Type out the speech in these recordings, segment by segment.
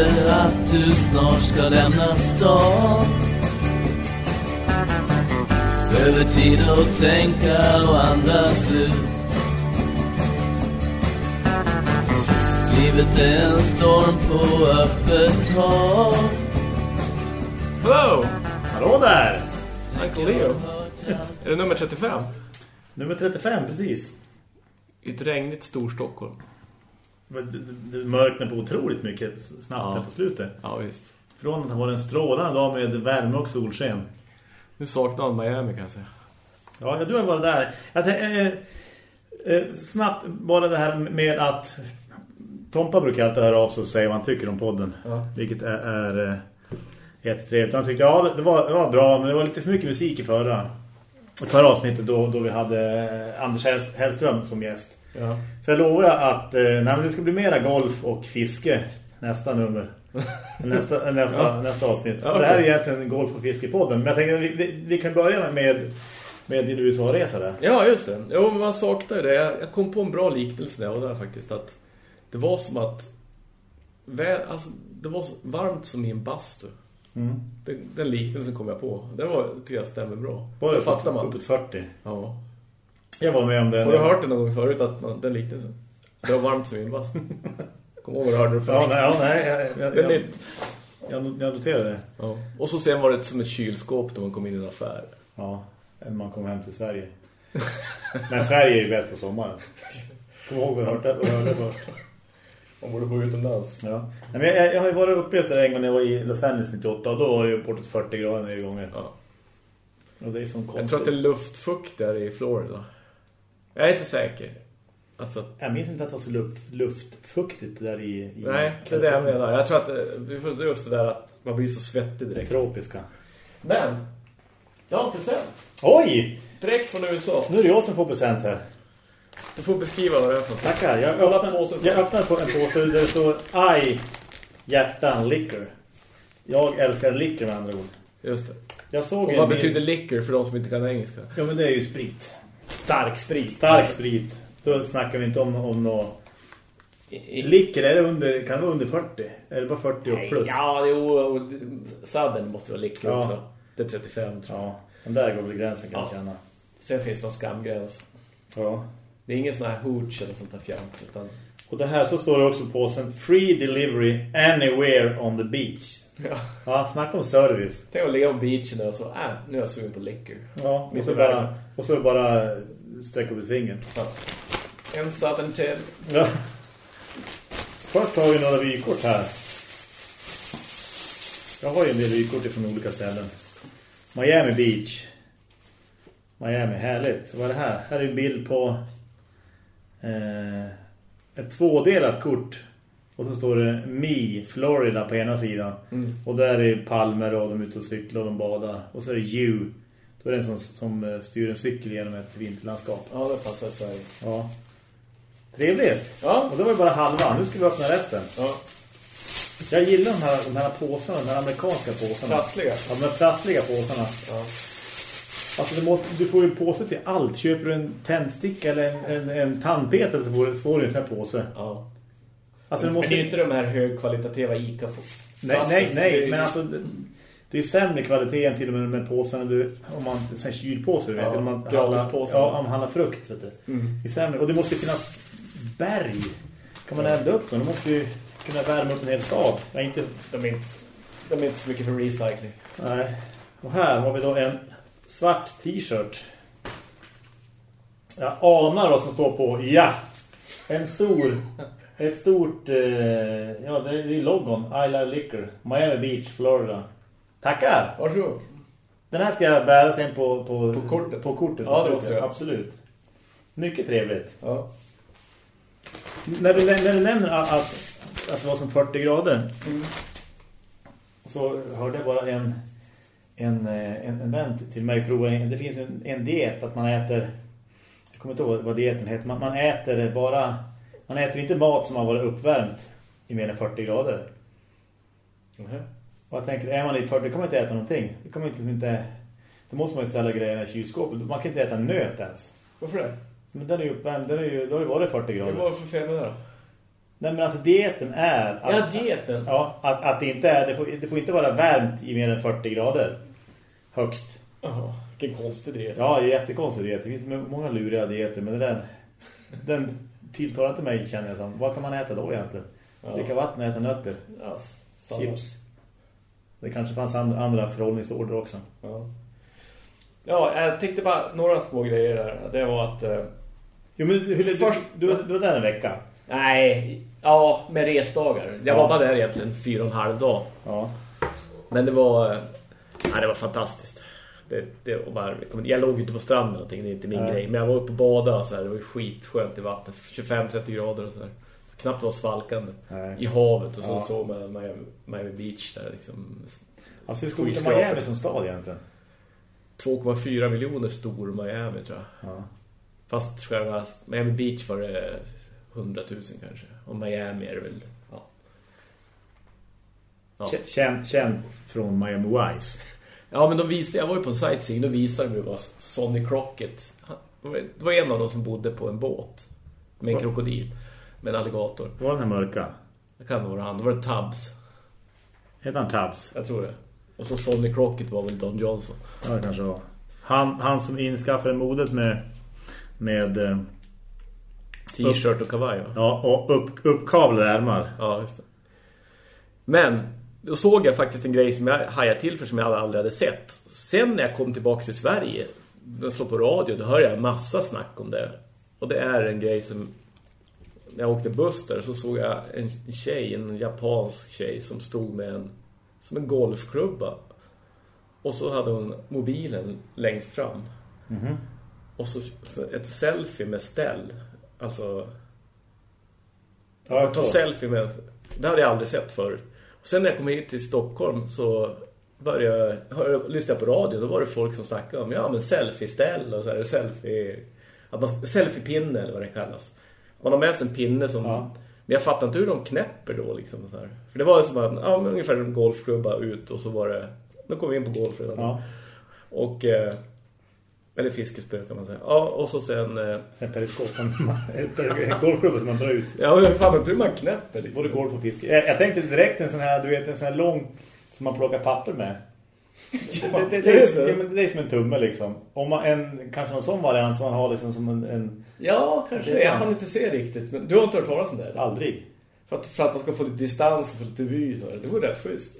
inte att du snart ska lämna stan Behöver tid att tänka och andas ut Livet är en storm på öppet hav Wow! Hallå där! Uncle Leo. Är det nummer 35? Nummer 35, precis. I ett regnigt Storstockholm. Det, mörknar på otroligt mycket snabbt Ja. här på slutet. Ja, visst. Från att det var en strålande dag med värme och solsken. Nu saknar han Miami kan jag säga. Ja, du har varit där. Tän- eh, eh, snabbt bara det här med att Tompa brukar alltid höra av sig och säga vad han tycker om podden. Ja. Vilket är, är eh, jättetrevligt. Han tyckte ja, det var, det var bra men det var lite för mycket musik i förra, förra avsnittet då, då vi hade eh, Anders Hell- Hellström som gäst. Ja. Så jag lovar att eh, nej, det ska bli mera golf och fiske nästa nummer. Nästa, nästa, Ja. nästa avsnitt. Så Ja, det här är egentligen golf och fiskepodden. Men jag tänker att vi, vi, vi kan börja med, med din USA-resa där. Ja, just det. Jo, men man saknar ju det. Jag kom på en bra liknelse jag var där faktiskt. Att det var som att... Alltså, det var så varmt som i en bastu. Mm. Den, den liknelsen kom jag på. Den var, tycker jag stämmer bra. Var Då det fattar man. Uppåt 40. Ja. Jag var med om det. Har du hört det någon gång förut, att man, den liknelsen? Det var varmt som en bastu. Kom ihåg vad du hörde det Ja, först. nej, ja, nej jag, jag, Det är jag, nytt. jag, jag noterade det. Ja. Och så sen var det som ett kylskåp när man kom in i en affär. Ja, än man kom hem till Sverige. Men Sverige är ju bäst på sommaren. Kom ihåg vad du hörde, vad hörde först. Man borde bo utomlands. Ja. Nej, men jag, jag har ju varit uppe efter en gång när jag var i Los Angeles 98 och då var det ju bortåt 40 grader nere gånger. Ja. Och det är som konstigt. Jag tror att det är luftfukt där i Florida. Jag är inte säker. Alltså, Jag minns inte att det var så luft, luftfuktigt där i... i nej, det är det jag menar. Jag tror att det- vi får just det där att man blir så svettig direkt. tropiska. Men, jag har en present. Oj! Direkt från USA. Nu är det jag som får present här. Du får beskriva vad det är för något. Tackar. Jag öppnar, påsen. jag öppnar på en påse där det står I, hjärtan, liquor. Jag älskar liquor med andra ord. Just det. Jag såg Och vad betyder liquor för de som inte kan engelska? Ja, men det är ju sprit. Stark sprit. Stark sprit. Då snackar vi inte om, om något... Liquor, är det under, kan det vara under 40? Är det bara 40 och plus? Ja, jo, sadden måste vara liquor Ja. också. Det är 35 tror jag. Ja, men där går väl gränsen kan jag Ja. känna. Sen finns det någon skamgräns. Ja. Det är ingen sån här hooch eller sånt här fjant. Utan... Och det här så står det också på sen Free delivery anywhere on the beach. Ja. Ja, snacka om service. Tänk att ligga på beachen och så, äh, nu är jag sugen på liquor. Ja, och så bara, och så bara sträcka upp ett finger. Ja. En Southern Tale. Ja. Först har vi några vykort här. Jag har ju en del vykort från olika ställen. Miami Beach. Miami, härligt. Vad är det här? Här är en bild på eh, ett tvådelat kort. Och så står det Me, Florida på ena sidan. Mm. Och där är palmer och de är ute och cyklar och de badar. Och så är det You. Då är det en som, som eh, styr en cykel genom ett vinterlandskap. Ja, det passar Sverige. Ja. Trevligt. Ja. Och det var ju bara halva. Nu ska vi öppna resten. Ja. Jag gillar de här, de här påsarna, de här amerikanska påsarna. Prassliga. Ja, de här prassliga påsarna. Ja. Alltså du, måste, du får ju en påse till allt. Köper du en tändsticka eller en, en, en tandpetare så får du, får du en sån här påse. ja. Alltså du Men måste... det är ju inte de här högkvalitativa ICA. Nej, nej, nej. Men alltså... det- är sämre kvalitet än till och med med påsarna du, om man du vet, Ja, eller om man handlar, ja, om handlar frukt vet du. Mm. Det är sämre. Och det måste ju finnas berg. Kan man elda upp dem? De måste ju kunna värma upp en hel stad. Jag inte De är inte, de är inte så mycket för recycling. Nej. Och här har vi då en svart t-shirt. Jag anar vad som står på. Ja! En stor... Ett stort... Eh, ja, det är logon. I Love Liquor. Miami Beach, Florida. Tackar! Varsågod. Den här ska jag bära sen på, på, På kortet. På kortet Ja, det måste jag. Absolut. Mycket trevligt. Ja. När du, när du nämner att, att, att det var som 40 grader Mm. så hörde jag bara en, en, eh, en, en vän till mig prova. en- Det finns en, en diet att man äter, jag kommer inte ihåg vad dieten heter, man, man äter bara, man äter inte mat som har varit uppvärmt i mer än 40 grader. Mhm. Och jag tänker, är man i 40 kommer man inte äta någonting. Det kommer inte, inte då måste man ju ställa grejerna i kylskåpet. Man kan inte äta nöt ens. Varför det? Men den är ju uppvärmd, den är ju, då har det varit 40 Vad grader. var det för fel med det då? Nej men alltså dieten är... Att, Ja, dieten. Ja, att, att det inte är... Det får, det får inte vara varmt i mer än 40 grader. Högst. Jaha, vilken konstig diet. Ja, jättekonstig diet. Det finns många luriga dieter, men där, den tilltalar inte mig känner jag som. Vad kan man äta då egentligen? Ja. Dricka vatten och äta nötter. Ja, samma. Chips. Det kanske fanns andra, andra förhållningsorder också. Ja. ja, jag tänkte bara några små grejer där. Det var att... Eh, Jo, men hur, du, Först- du, du, du var där en vecka. nej, ja, med resdagar. Jag Ja. var bara där egentligen fyra och en halv dag. Ja. Men det var... Ja, det var fantastiskt. Det, det var bara, jag låg ute på stranden någonting, det är inte min Nej. grej. Men jag var uppe och badade så här, det var ju skitskönt i vattnet. 25-30 grader och så här. Knappt var svalkande. Nej. I havet och så Ja. såg man Miami, Miami Beach där liksom. Alltså hur stort är. Miami som stad egentligen? 2,4 miljoner stor Miami tror jag. Ja. Fast själva Miami Beach var det 100 000 kanske. Och Miami är det väl... Ja. Ja. Kä- Känd, känd från Miami Wise. ja, men de visade, jag var ju på en sightseeing, då visade de ju vad Sonny Crockett... Det var en av dem som bodde på en båt. Med en krokodil. Med en alligator. Var den här mörka. Det kan vara han. Det var det Tubbs. Heter han Tubbs? Jag tror det. Och så Sonny Crockett var väl Don Johnson. Ja, det kanske var. Han, han som inskaffade modet med... Med... eh, T-shirt och kavaj va? Ja, och upp, uppkavlade ärmar. Ja, just det. Men då såg jag faktiskt en grej som jag hajade till för som jag aldrig hade sett. Sen när jag kom tillbaka till Sverige, när jag slår på radio, då hör jag en massa snack om det. Och det är en grej som... När jag åkte buss där så såg jag en tjej, en japansk tjej som stod med en... Som en golfklubba. Och så hade hon mobilen längst fram. Och så, ett selfie med ställ. Alltså... Ja, att ta selfie med det hade jag aldrig sett förut. Sen när jag kom hit till Stockholm så började jag hör, lyssna på radio. Då var det folk som snackade om ja men selfie-ställ och så här, selfie att man, selfie-pinne eller vad det kallas. Man har med sig en pinne som Ja. men jag fattar inte hur de knäpper då liksom så här. För det var ju som att ja ungefär en golfklubba ut och så var det nu kommer vi in på golf redan. Ja. Och eh, eller fiskespö kan man säga. Ja, och så sen eh, En periskop. En, golfklubba som man drar ut. ja, jag fattar inte hur man knäpper liksom. Både golf och fiske. Jag, jag tänkte direkt en sån här, du vet, en sån här lång som man plockar papper med. det, det, det, det. ja, men det är som en tumme liksom. Om man en, kanske någon sån variant som man har liksom som en, en Ja, kanske Det. Jag kan- inte se riktigt. Men du har inte hört talas om det? eller? aldrig. För att, för att man ska få lite distans och få lite vy. Så det vore rätt schysst.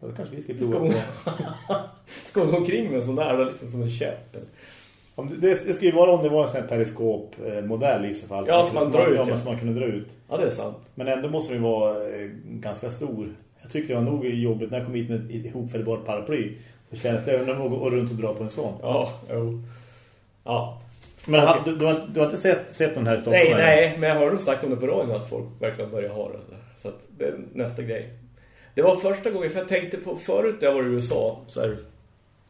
Ja, då kanske vi ska prova man, på. ska man gå omkring med en sån där liksom, som en käpp? Det, det, ska ju vara om det var en sån här periskop-modell i så fall. Ja, som man drar ut, Ja, ja. som man kunde dra ut. Ja, det är sant. Men ändå måste den vara eh, ganska stor. Jag tyckte det var nog jobbigt när jag kom hit med ett ihopfällbart paraply. Så kändes det undrar om att gå runt och dra på en sån. Ja, jo. Ja. Men ha, du, du, har, du har inte sett, sett den här i Stockholm? Nej, eller? nej. Men jag hörde dem snacka om det på radion att folk verkligen börjar ha det. Så, så det är nästa grej. Det var första gången, för jag tänkte på förut när jag var i USA, så här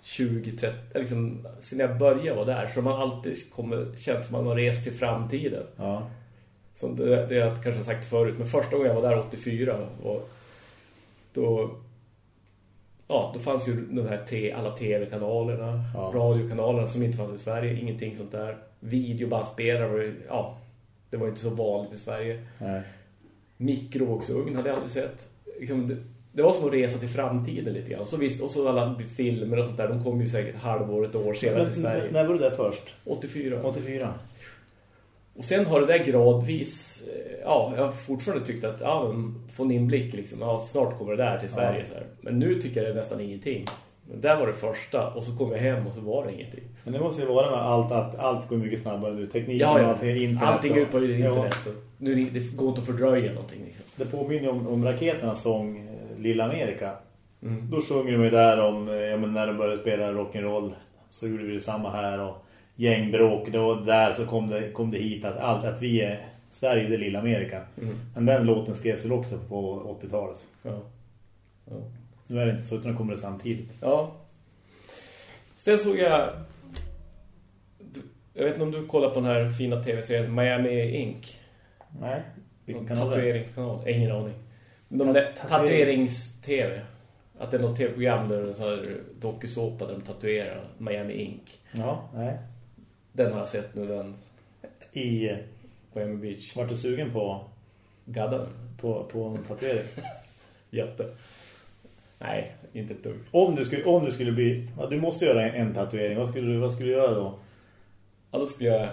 20-30, liksom, sen jag började vara där, så man alltid kommer, känns som man har rest till framtiden. Ja. Som det, det jag kanske sagt förut, men första gången jag var där 84 och då ja, då fanns ju de här te, alla tv-kanalerna, Ja. radiokanalerna som inte fanns i Sverige, ingenting sånt där. Videobandspelare ja, det var inte så vanligt i Sverige. Nej. Mikrovågsugn hade jag aldrig sett. Liksom, det, var som att resa till framtiden lite grann. Så visst, och så alla filmer och sånt där, de kom ju säkert halvår, ett år senare till Sverige. när var du där först? 84. 84. Och sen har det där gradvis, eh, ja, jag har fortfarande tyckt att, ja, få en inblick liksom, ja, snart kommer det där till Sverige Ja. så här. Men nu tycker jag det är nästan ingenting. Men där var det första, och så kom jag hem och så var det ingenting. Men det måste ju vara med allt att allt går mycket snabbare nu. Tekniken Ja, och ja. allting, internet. Allting och- ut på Ja, internet. Och nu det, går inte att fördröja någonting liksom. det påminner om, om raketernas sång eh, Lilla Amerika. Mm. Då sjunger de ju där om eh, ja, men när de började spela rock'n'roll. Så gjorde vi detsamma här och gängbråk. Då där så kom det, kom det hit att, allt, att vi är Sverige det Lilla Amerika. Mm. Men den låten skrevs väl också på 80-talet. Ja. Ja. Nu är det inte så utan kommer det samtidigt. Ja. Sen såg jag... Jag vet inte om du kollar på den här fina tv-serien Miami Ink. Nej. Vilken kanal det? Tatueringskanal. Ingen aning. De Ta- tatuerings-tv. Att det är något tv-program där de så här dokusåpa där de tatuerar Miami Ink. Ja, nej. Den har jag sett nu. Den. I, Miami Beach. Vart du sugen på, Gadda. på, på en tatuering? Jätte. Nej, inte ett dugg. Om du skulle, om du skulle bli... Ja, du måste göra en, en tatuering. Vad skulle, du, vad skulle du göra då? Ja, då skulle jag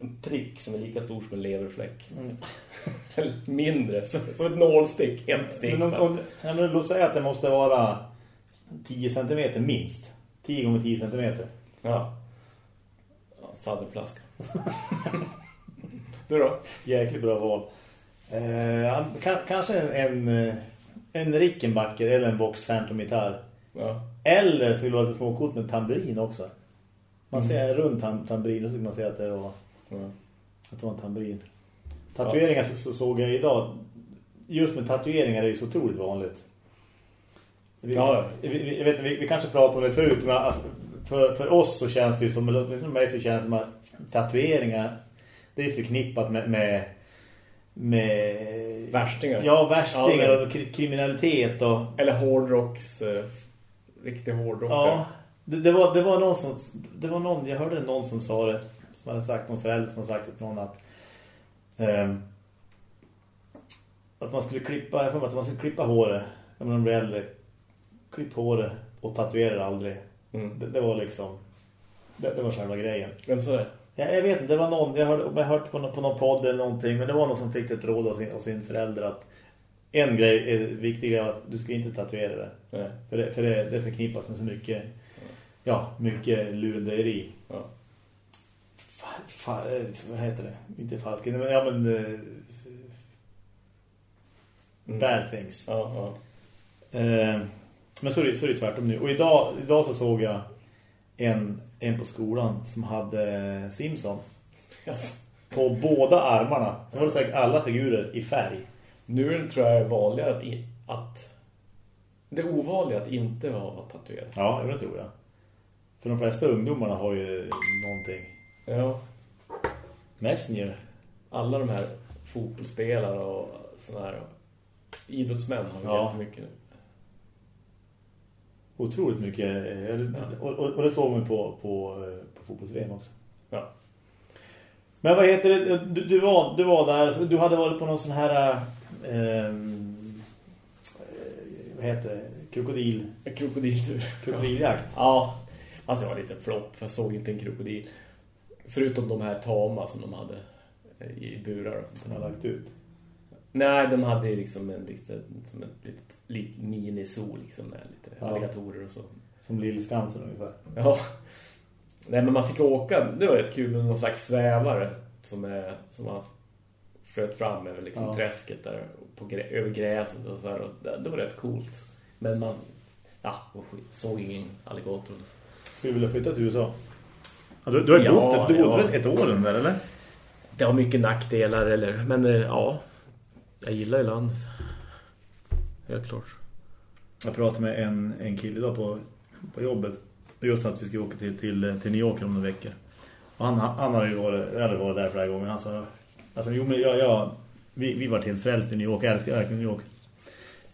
en prick som är lika stor som en leverfläck. Mm. Eller mindre, som, som ett nålstick. Ett stick. Men om, om, men låt säga att det måste vara 10 centimeter minst. 10 gånger 10 centimeter. Ja. ja Saddenflaska. du då? Jäkligt bra val. Eh, ka- kanske en, en, en Rickenbacker eller en Vox Phantom gitarr. Ja. Eller så skulle det vara ett småkort med tamburin också. Man Mm. ser en rund tam tamburin och så kan man se att det var, ja. att det var en tamburin. Tatueringar så, så såg jag idag. Just med tatueringar är det ju så otroligt vanligt. Vi, Ja. vi, vi, jag vet, vi, vi kanske pratade om det förut men för, för oss så känns det ju som, åtminstone mig så känns det som att tatueringar det är förknippat med, med, med Värstingar. Ja, värstingar Ja, och kri- kriminalitet och Eller hårdrocks... Eh, riktig hårdrockare. Ja, det, det, var, det var någon som det var någon, jag hörde någon som sa det som hade sagt, någon förälder som hade sagt till någon att ehm, att man skulle klippa, jag mig att man skulle klippa håret när man blir äldre klipp håret och tatuera aldrig Mm. det, det var liksom det, det var själva grejen Vem sa det? Jag, jag vet inte, det var någon jag hörde, jag hört på, någon, på någon podd eller någonting men det var någon som fick ett råd av sin, av sin förälder att en grej är viktig är att du ska inte tatuera det Nej. för det, för det, det förknippas med så mycket ja, mycket lurendrejeri. Ja. Fa, fa, vad heter det? Inte falskt, men ja men eh, Mm. bad things. Ja, ja. Eh, men så är, det, så är det tvärtom nu. Och idag, idag så såg jag en, en på skolan som hade Simpsons Alltså, på båda armarna. Så var det säkert alla figurer i färg. nu är det, tror jag vanligare att, i- att... Det är ovanligt att inte vara tatuerad. Ja, det tror jag. För de flesta ungdomarna har ju någonting. Ja. Messenger. Alla de här fotbollsspelare och sådana här idrottsmän har ja. jättemycket nu. Otroligt mycket. eh, Och, och, och det såg man på, på, eh, på fotbolls-VM också. Ja. Men vad heter det? Du, du, var, du var där. Du hade varit på någon sån här... eh, vad heter det? Krokodil, krokodiltur. krokodiljakt. Ja, fast det var lite flopp. Jag såg inte en krokodil. Förutom de här tama som de hade eh, i burar och sånt jag där. lagt ut. Nej, de hade ju liksom en lite, som ett litet, litet mini-zoo liksom med lite Ja. alligatorer och så. Som Lillskansen ungefär. Ja. Nej, men man fick åka. Det var rätt kul med någon slags svävare som, är, som man flöt fram över liksom Ja. träsket där på, över gräset och så här. Och det, det var rätt coolt. Men man ja, såg ingen alligator. Skulle du vilja flytta till USA? Ja, du, du har Ja, bott, du bodde ja. ett år där, eller? Det har mycket nackdelar, eller, men eh, ja, jag gillar ju landet. Helt klart. Jag pratade med en, en kille idag på, på jobbet. Just att vi ska åka till, till, till New York om några veckor. Och han, han hade ju varit, hade varit där flera gånger. Han sa, alltså, jo, men jag, jag, vi, vi var helt frälst i New York. Jag älskar verkligen New York.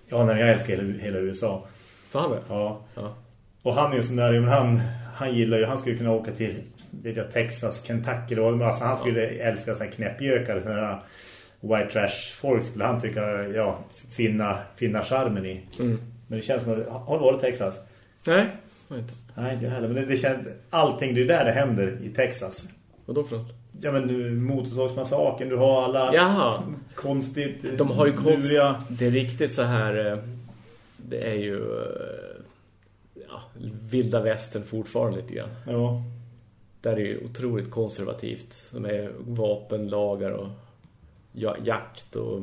Ja, nej, jag älskar hela, hela USA. Så han det? Ja. Ja. Och han är ju sån där, men han, han gillar ju, han skulle kunna åka till vet jag, Texas, Kentucky. Alltså, han skulle älska såna här knäppjökar, såna här white trash folk skulle han tycka, ja, finna, finna charmen i. Mm. Men det känns som att, har du varit i Texas? Nej, inte. Nej, inte heller. Men det, det känns, allting, det är där det händer i Texas. Vad då för något? Ja, men du, motorsågsmassaken, du har alla Jaha. konstigt, eh, De har ju konst... luriga- Det är riktigt så här... eh, Det är ju... eh, Ja, vilda västern fortfarande lite grann. Ja. Där är ju otroligt konservativt. De är vapenlagar och ja, jakt och...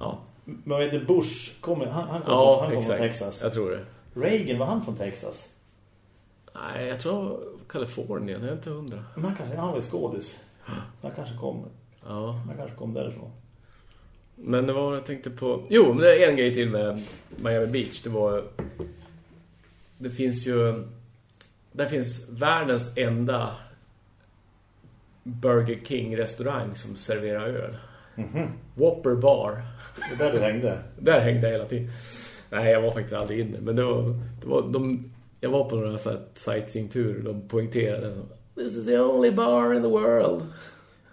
Ja, Men vad heter Bush? Kommer, han, han kom, ja från, han kom från exakt. Texas. Jag tror det. Reagan, var han från Texas? Nej, jag tror Kalifornien. Jag är inte hundra. Men han, kanske, han var skådis. Så han kanske kom, Ja. han kanske kom därifrån. Men det var jag tänkte på... Jo, men det är en grej till med Miami Beach. Det var... Det finns ju... Där finns världens enda Burger King-restaurang som serverar öl. Mhm. Whopper Bar. Det är där du hängde. Där hängde jag hela tiden. Nej, jag var faktiskt aldrig inne. Men det var... Det var de, jag var på några så här sightseeing-tur och de poängterade så, This is the only bar in the world.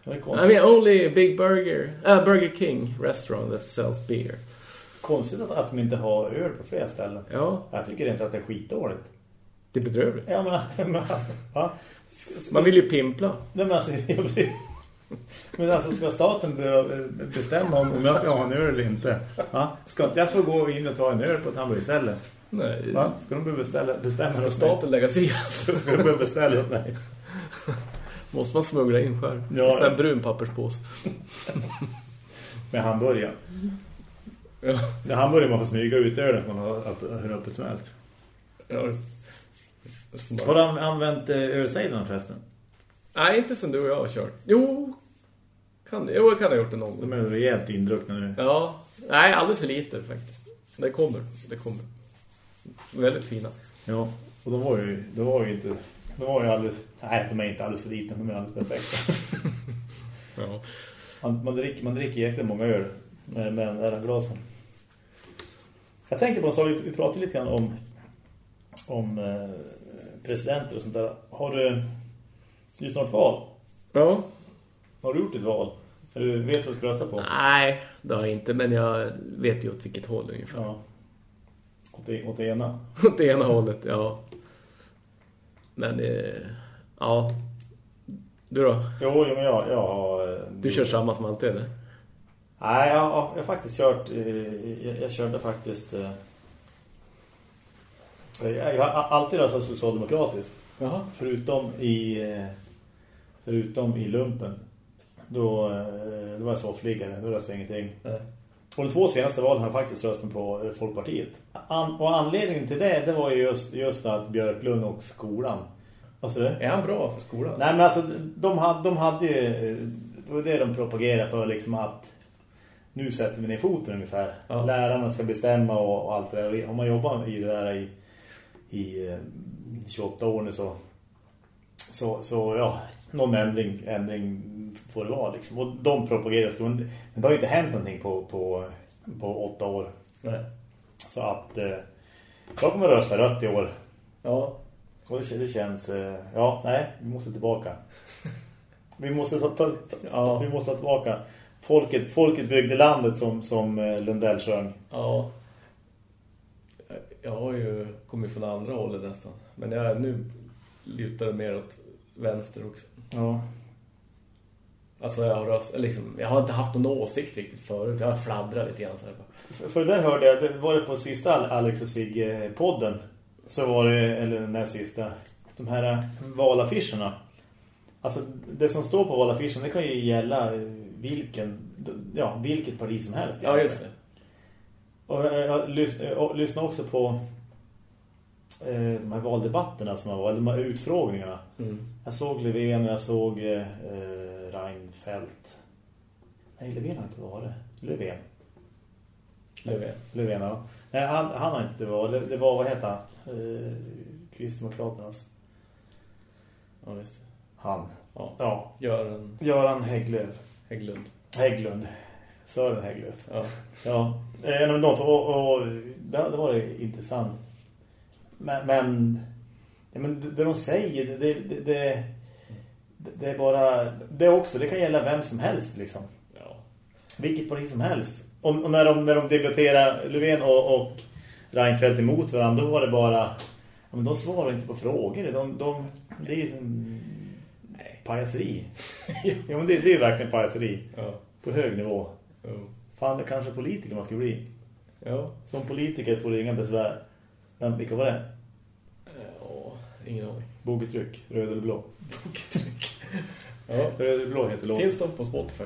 I mean, only Big Burger, uh, Burger King restaurant that sells beer. konstigt att, att de inte har öl på flera ställen. Ja, Jag tycker inte att det är skitdåligt. det är bedrövligt. Ja, men... men ja. Man vill ju pimpla. Nej, men alltså... Men alltså, ska staten be- bestämma om, om jag ska ha en öl eller inte? Ja? Ska inte jag få gå in och ta en öl på ett hamburgerställe? Nej, Va? Ska de behöva beställa, bestämma ska staten lägga sig i? Ska de behöva beställa åt mig? Måste man smuggla in själv? Ja. En sån här brun papperspåse. Med hamburgare. Ja, När hamburgare man får smyga ut ölen man har öppet som helst. ja just. det. Har du an- använt eh, förresten? Nej, inte som du och jag har kört. Jo, kan det. Jo, jag kan ha gjort det någon gång. De är rejält indruckna nu. Ja, nej, alldeles för lite faktiskt. Det kommer, det kommer. Väldigt fina. Ja, och de var ju, de var ju inte... De var ju alldeles... Nej, de är inte alldeles för liten. De är alldeles perfekta. Ja. Man, man, dricker, man dricker jäkligt många öl med, med den där glasen. Jag tänker på så vi, vi pratade lite grann om om eh, presidenter och sånt där. Har du... Det är snart val. Ja. Har du gjort ett val? Du vet vad du ska rösta på? Nej, det har jag inte. Men jag vet ju åt vilket håll ungefär. Ja. Åt det, åt det ena. Åt det ena hållet, ja. Men, eh, ja. Du då? Jo, jo men jag, jag har... eh, Du kör samma som alltid, eller? Nej, jag, jag har faktiskt kört... eh, Jag, jag körde faktiskt... Jag, har alltid röstat socialdemokratiskt. Jaha. Förutom i... eh, Förutom i lumpen. Då, eh, då var jag soffliggare. Då röstade jag ingenting. Nej. Och de två senaste valen har jag faktiskt röstat på eh, Folkpartiet. An, och anledningen till det, det var ju just, just att Björklund och skolan. Alltså? Är han bra för skolan? Nej men alltså de hade, de hade ju det var det de propagerade för liksom att nu sätter vi ner foten ungefär. Ja. Lärarna ska bestämma och, och allt det där. Och Om man jobbar i det där i, i eh, 28 år nu så så, så ja, någon ändring, ändring får det vara liksom. Och de propagerar för men det har ju inte hänt någonting på, på, på åtta år. Nej. Så att eh, jag kommer rösta rött i år. Ja. Och det, det känns... eh, Ja, nej, vi måste tillbaka. Vi måste ta, ta, ta, Ja. vi måste ta tillbaka. Folket, folket byggde landet som, som eh, Lundell sjöng. Ja. Jag har ju kommit från andra hållet nästan. Men jag nu lutar det mer åt vänster också. Ja. Alltså jag har, liksom, jag har inte haft någon åsikt riktigt förut. Jag har fladdrat lite grann så här. För, för där hörde jag, det var det på sista Alex och Sigge-podden. Så var det, eller den där sista, de här eh, valaffischerna. Alltså det som står på valaffischen, det kan ju gälla eh, vilken, ja, vilket parti som helst. Ja, just det. Och jag, jag och lyssnade också på eh, de här valdebatterna som har varit, de här utfrågningarna. Mm. Jag såg Löfven och jag såg eh, Reinfeldt. Nej, Löfven har inte varit. Löfven. Löfven. Löfven, ja. Nej, han, han har inte varit. Det, var, vad heter han? Eh, Kristdemokraternas. Ja, det. Han. Ja. Ja. Göran Göran Hägglöf. Hägglund. Hägglund. Sören Hägglöf. Ja. Ja, eh, men de, och, och det, det var det intressant. Men, men, men det, de säger, det, det, det, det är bara, det också, det kan gälla vem som helst liksom. Ja. Vilket parti som helst. Och, och när, de, när de debatterar Löfven och, och Reinfeldt emot varandra, då var det bara, ja, men de svarar inte på frågor. De, de, det är ju som pajaseri. ja, men det, det är verkligen pajaseri. Ja. På hög nivå. Jo. Fan, det är kanske politiker man ska bli. Ja. Som politiker får du inga besvär. Men vilka var det? Ja. Ingen aning. Bogetryck, röd eller blå. Boktryck. Ja. Röd eller blå heter låt. Finns de på Spotify?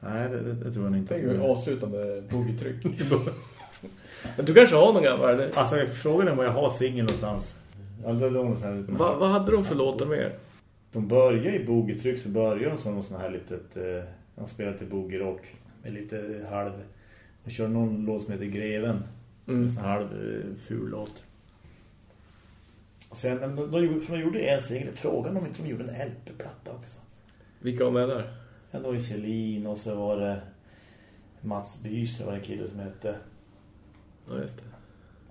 Nej, det, det, det tror jag inte. Tänker vi avsluta med bogetryck. Men du kanske har någon gammal? eller? Alltså, frågan är om jag har singel någonstans. Är någonstans. Va, vad hade de för låtar med? De börjar i bogetryck så börjar de som någon sån här litet... Eh, de spelar till boogie-rock med lite halv... De kör någon låt som heter Greven. Mm. En halv eh, ful låt. Och sen, de, de, för de gjorde en singel. Frågan om inte de gjorde en LP-platta också. Vilka var med där? Ja, det var ju Celine och så var det Mats Bys, det var en kille som hette... Ja, just det.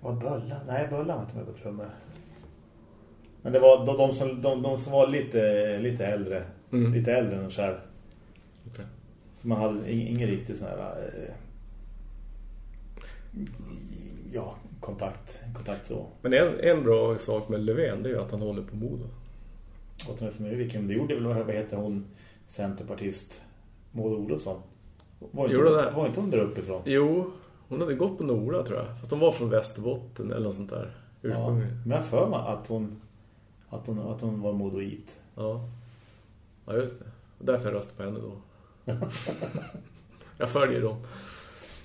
Var Bölla? Nej, Bölla var inte med på trummor. Men det var de, de, som, de, de som var lite, lite äldre. Mm. Lite äldre än själv. Så man hade ing- ingen riktig sån här eh, ja, kontakt, kontakt så. Men en, en bra sak med Löfven det är ju att han håller på Modo. Och för mig vilken det gjorde väl vad heter hon centerpartist Maud Olofsson. Var inte, det? var inte hon där uppifrån? Jo, hon hade gått på Nora tror jag. Fast de var från Västerbotten eller något sånt där. Ja, Ursprungligen. men jag för mig att hon att hon, att hon var modoit. Ja. ja, just det. Och därför jag röstar på henne då. jag följer dem.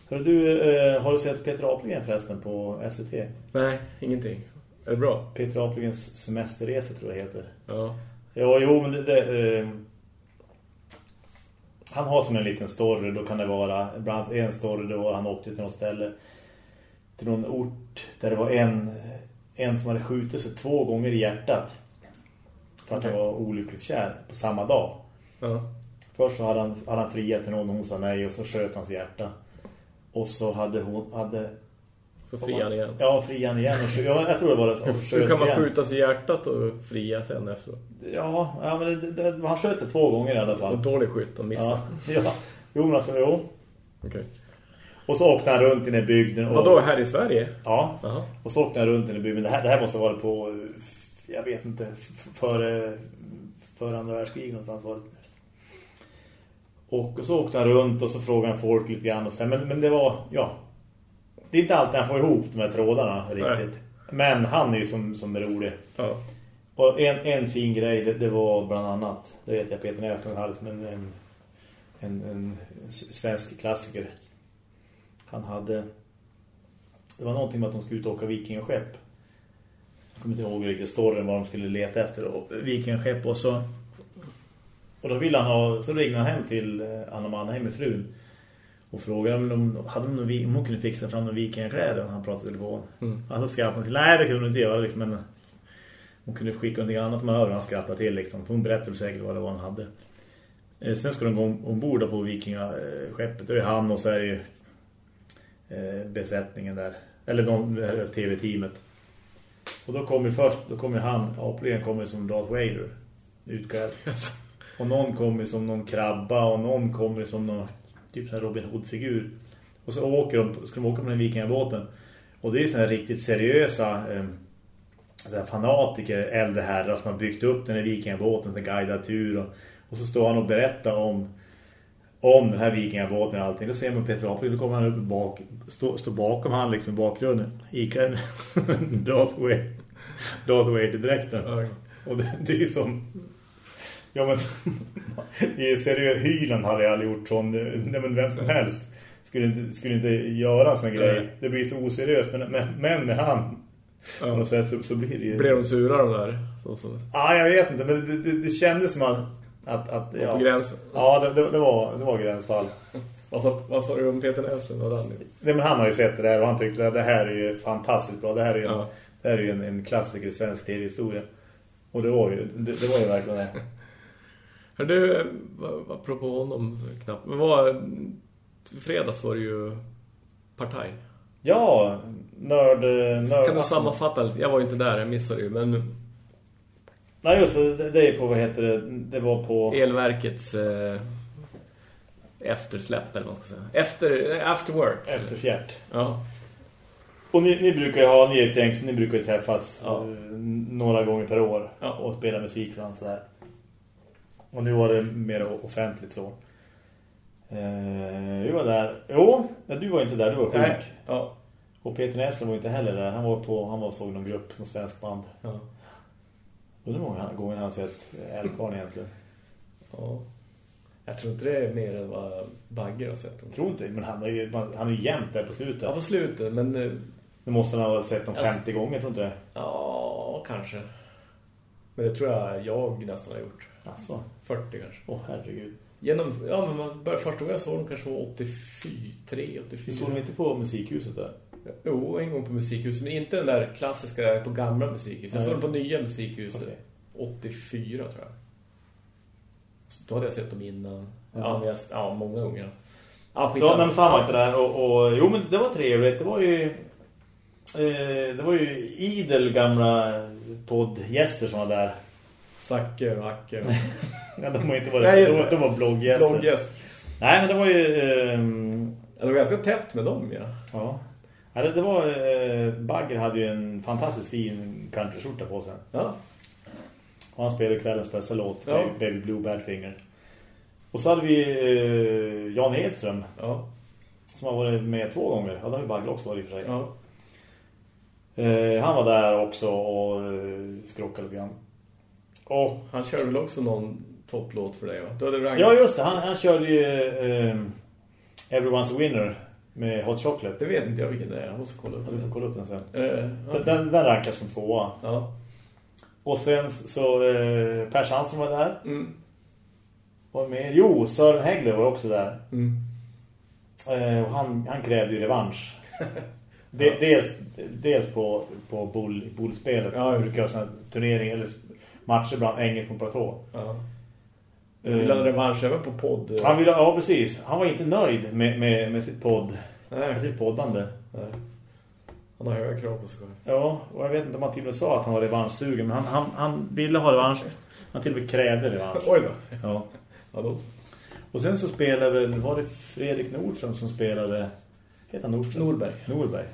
Hör du, eh, har du sett Peter Apelgren förresten på SVT? Nej, ingenting. Är det bra? Peter Apelgrens semesterresa tror jag heter. Ja. Ja, jo, men det... det eh, han har som en liten story, då kan det vara... Bland annat en story, då han åkte till något ställe. Till någon ort där det var en, en som hade skjutit sig två gånger i hjärtat. För att Okej. han var olyckligt kär på samma dag. Ja. Först så hade han, hade han friat till någon, hon sa nej och så sköt hans hjärta. Och så hade hon... Hade, Så friar han igen. Ja, frian igen. Och, ja, jag tror det var det. Och Hur kan man igen. skjuta sig i hjärtat och fria sen efteråt? Ja, ja men det, det, han sköt sig två gånger i alla fall. En dålig skytt och missa. Ja, ja. Jo, men alltså, jo. Okej. Och så åkte han runt i den bygden. Och, Vadå, här i Sverige? Ja, Jaha. och så åkte han runt i den bygden. Det här, det här måste ha varit på, jag vet inte, före, före andra världskriget någonstans var det. Och så åkte han runt och så frågade han folk lite grann. Och så här, men, men det var, ja, det är inte alltid han får ihop de här trådarna riktigt. Men han är ju som, som är rolig. Ja. Och en, en fin grej, det, det var bland annat, det vet jag Peter Näslund hade som en, en, en, svensk klassiker. Han hade, det var någonting med att de skulle ut och åka vikingaskepp. Jag kommer inte ihåg riktigt storyn vad de skulle leta efter. Och vikingaskepp och så, och då ville han ha, så ringde han hem till eh, Anna Mannheim med frun. Och frågade om de hade någon, om hon kunde fixa fram någon vikingakläder när han pratade i telefon. Mm. Alltså skrattade han till, nej det kunde hon inte göra liksom, men hon kunde skicka någonting annat man hör han skrattar till liksom. För hon berättade säkert vad det var han hade. Eh, sen ska de gå om- ombord på vikingaskeppet. Då är han och så är det ju eh, besättningen där. Eller de, tv-teamet. Och då kommer först, då kommer han, Aplingen kommer som Darth Vader. Utklädd. Och någon kommer som någon krabba och någon kommer som någon typ så här Robin Hood-figur. Och så åker de, ska de åka på den vikingabåten. Och det är så här riktigt seriösa eh, fanatiker, äldre herrar som har byggt upp den här vikingabåten till guidad tur. Och, och så står han och berättar om om den här vikingabåten och allting. Då ser man Peter Apel, då kommer han upp bak, står stå bakom han liksom i bakgrunden. Iklädd Darth Vader. Darth Vader-dräkten. Och det, det är som... Ja men... I seriös hylen hade jag aldrig gjort sån... Nej men vem som helst skulle inte, skulle inte göra en sån grej. Nej. Det blir så oseriöst. Men, men, men med han... På Ja. något sätt så, så blir det ju... Blev de sura de där? Så, så. Ja, jag vet inte. Men det, det, det kändes som att... att, att På ja, gränsen. ja det, det, det, var, det var gränsfall. Vad sa, vad sa du om Peter Näslund och Danny? Nej, men han har ju sett det där och han tyckte att det här är ju fantastiskt bra. Det här är ju, en, Ja. det här är ju en, en klassiker i svensk tv-historia. Och det var ju, det, det var ju verkligen det. Hör du, apropå honom knappt. Men vad, fredags var det ju partaj. Ja, nörd... nörd Kan du sammanfatta lite? Jag var ju inte där, jag missade ju. Men Nej just det, det- är på, vad heter det? Det var på... elverkets eh, eftersläpp eller vad man ska säga. Efter, eh, after work. Efter fjärt. Ja. Och ni, ni brukar ju ha, ni är ett gäng, så ni brukar ju träffas Ja. eh, några gånger per år Ja. och spela musik för så här. Och nu var det mer offentligt så. Eh, vi var där. Jo, men du var inte där, du var sjuk. Nej. Ja. Och Peter Näslund var inte heller där. Han var på, han var såg någon grupp, någon svensk band. Ja. Undrar hur många gånger han sett Älvkvarn egentligen. ja. Jag tror inte det är mer än vad Bagger har sett. Jag tror inte, men han är ju, han är ju jämt där på slutet. Ja, på slutet, men... eh, Nu måste han ha sett dem Alltså- 50 gånger, tror inte det? Ja, kanske. Men det tror jag jag nästan har gjort. Alltså, 40 kanske. åh herregud. Genom, ja, men man började första gången jag såg dem kanske var 83, 84. Du såg dem inte på musikhuset där? Jo, en gång på musikhuset. Men inte den där klassiska på gamla musikhuset. Jag såg dem på nya musikhuset. Okej. 84 tror jag. Så då hade jag sett dem innan. Ja. Jag, ja många gånger. Ja, Ja, men fan var inte där. Och, och, jo, men det var trevligt. Det var ju... Eh, det var ju idel gamla poddgäster som var där. Zacke och Acke. Ja, de har inte varit, Nej, de, de var blogggäster. Blogggäst. Nej, men det var ju... Ja, Det var ganska tätt med dem, ja. ja. ja det, det var... Eh, Bagger hade ju en fantastiskt fin countryskjorta på sig. Ja. Och han spelade kvällens bästa låt, Ja. Baby Blue Badfinger. Och så hade vi eh, Jan Hedström, Ja. som har varit med två gånger. Ja, det har ju Bagger också varit i och för sig. ja. Eh, han var där också och eh, skrockade lite grann. Och, Han körde väl också någon topplåt för dig, va? Du hade ja, just det. Han, han körde ju eh, Everyone's a Winner med Hot Chocolate. Det vet inte jag vilken det är. Jag måste kolla upp Jag ska det. få kolla upp den sen. Eh, ja. Den, den rankas som tvåa. Ja. Och sen så eh, Per Sandström var där. Mm. Var med. Jo, Sören Häggle var också där. Mm. Eh, och han, han krävde ju revansch. De, dels, dels på, på boll, bollspelet. Ja, Ja, brukar göra såna turneringar eller matcher bland Engel på platå. Ja. Eh, Vill han revansch även på podd? han ville, ja, precis. Han var inte nöjd med, med, med sitt podd. Med Nej. sitt poddande. Nej. Han har höga krav på sig själv. Ja, och jag vet inte om han till och med sa att han var revanschsugen. Men han, han, han ville ha revansch. Han till och med krävde revansch. Oj då. Ja. Ja, då. Och sen så spelade var det Fredrik Nordström som spelade, heter han Nordström? Norberg. Norberg.